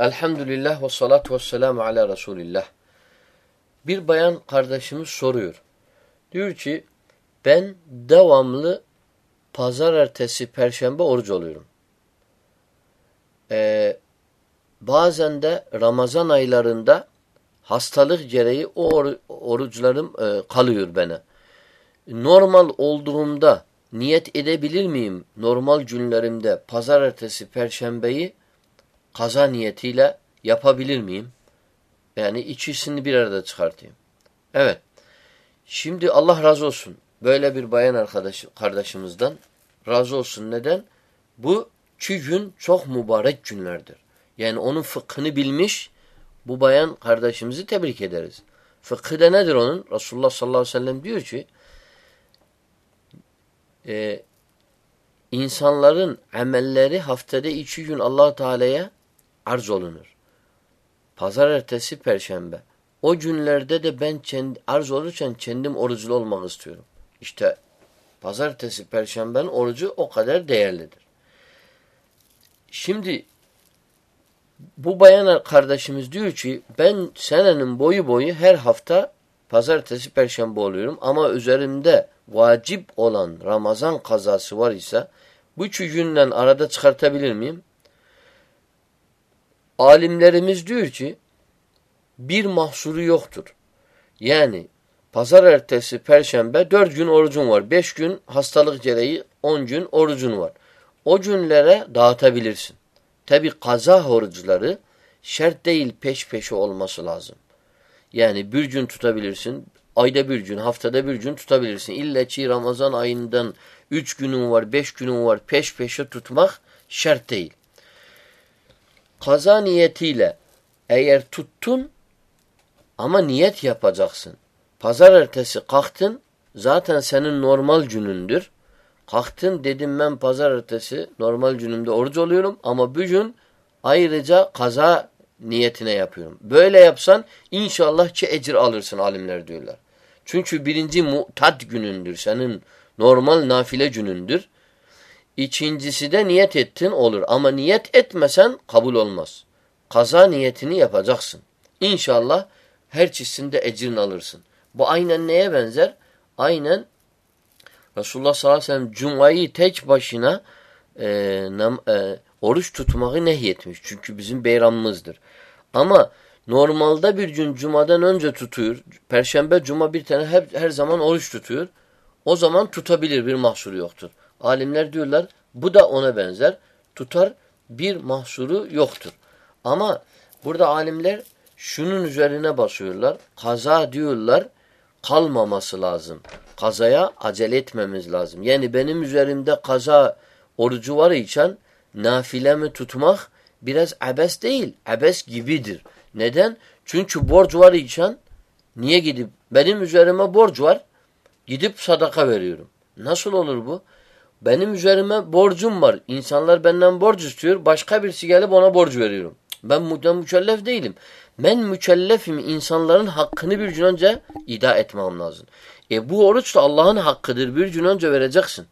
Elhamdülillah ve salatu ve selamu ala Resulillah. Bir bayan kardeşimiz soruyor. Diyor ki ben devamlı pazar ertesi perşembe oruç oluyorum. Ee, bazen de Ramazan aylarında hastalık gereği o or oruçlarım e, kalıyor bana. Normal olduğumda niyet edebilir miyim? Normal günlerimde pazar ertesi perşembeyi kaza niyetiyle yapabilir miyim? Yani ikisini bir arada çıkartayım. Evet. Şimdi Allah razı olsun. Böyle bir bayan arkadaş, kardeşimizden razı olsun. Neden? Bu iki gün çok mübarek günlerdir. Yani onun fıkhını bilmiş bu bayan kardeşimizi tebrik ederiz. Fıkhı da nedir onun? Resulullah sallallahu aleyhi ve sellem diyor ki e, insanların amelleri haftada iki gün allah Teala'ya arz olunur. Pazar ertesi perşembe. O günlerde de ben kendi, arz olurken kendim oruçlu olmak istiyorum. İşte pazartesi, perşembenin orucu o kadar değerlidir. Şimdi bu bayan kardeşimiz diyor ki ben senenin boyu boyu her hafta pazartesi, perşembe oluyorum ama üzerimde vacip olan Ramazan kazası var ise bu üç günden arada çıkartabilir miyim? Alimlerimiz diyor ki bir mahsuru yoktur. Yani pazar ertesi perşembe dört gün orucun var. Beş gün hastalık gereği on gün orucun var. O günlere dağıtabilirsin. Tabi kaza oruçları şart değil peş peşe olması lazım. Yani bir gün tutabilirsin, ayda bir gün, haftada bir gün tutabilirsin. İlle ki Ramazan ayından üç günün var, beş günün var peş peşe tutmak şart değil kaza niyetiyle eğer tuttun ama niyet yapacaksın. Pazar ertesi kalktın zaten senin normal günündür. Kalktın dedim ben pazar ertesi normal günümde oruç oluyorum ama bugün ayrıca kaza niyetine yapıyorum. Böyle yapsan inşallah ki ecir alırsın alimler diyorlar. Çünkü birinci mutat günündür. Senin normal nafile günündür. İkincisi de niyet ettin olur. Ama niyet etmesen kabul olmaz. Kaza niyetini yapacaksın. İnşallah her çizsinde ecrini alırsın. Bu aynen neye benzer? Aynen Resulullah sallallahu aleyhi ve sellem Cuma'yı tek başına e, nam, e, oruç tutmayı nehyetmiş. Çünkü bizim beyramımızdır. Ama normalde bir gün Cuma'dan önce tutuyor. Perşembe, Cuma bir tane hep, her zaman oruç tutuyor. O zaman tutabilir bir mahsuru yoktur. Alimler diyorlar bu da ona benzer. Tutar bir mahsuru yoktur. Ama burada alimler şunun üzerine basıyorlar. Kaza diyorlar kalmaması lazım. Kazaya acele etmemiz lazım. Yani benim üzerimde kaza orucu var için nafilemi tutmak biraz abes değil. Abes gibidir. Neden? Çünkü borç var için niye gidip benim üzerime borç var gidip sadaka veriyorum. Nasıl olur bu? Benim üzerime borcum var. İnsanlar benden borç istiyor. Başka birisi gelip ona borç veriyorum. Ben, mükellef değilim. Ben mükellefim. İnsanların hakkını bir gün önce ida etmem lazım. E bu oruç da Allah'ın hakkıdır. Bir gün önce vereceksin.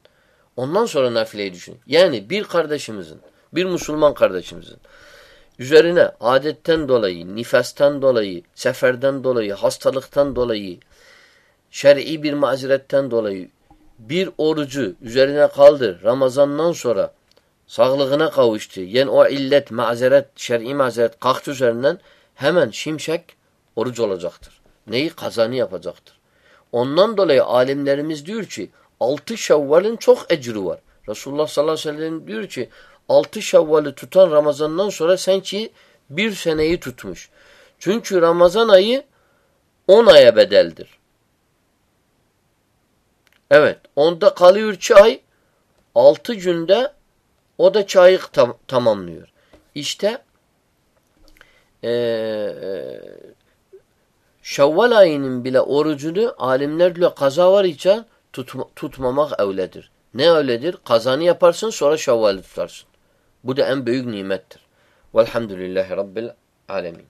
Ondan sonra nafileyi düşün. Yani bir kardeşimizin, bir Müslüman kardeşimizin üzerine adetten dolayı, nifastan dolayı, seferden dolayı, hastalıktan dolayı, şer'i bir mazeretten dolayı bir orucu üzerine kaldır Ramazandan sonra sağlığına kavuştu. Yani o illet, mazeret, şer'i mazeret kalktı üzerinden hemen şimşek oruç olacaktır. Neyi? Kazanı yapacaktır. Ondan dolayı alimlerimiz diyor ki altı şevvalin çok ecri var. Resulullah sallallahu aleyhi ve sellem diyor ki altı şevvali tutan Ramazandan sonra sen ki bir seneyi tutmuş. Çünkü Ramazan ayı on aya bedeldir. Evet. Onda kalıyor çay. Altı günde o da çayı tam, tamamlıyor. İşte ee, Şevval ayının bile orucunu alimler diyor kaza var için tutma, tutmamak öyledir. Ne öyledir? Kazanı yaparsın sonra Şevval'i tutarsın. Bu da en büyük nimettir. Velhamdülillahi Rabbil alemin.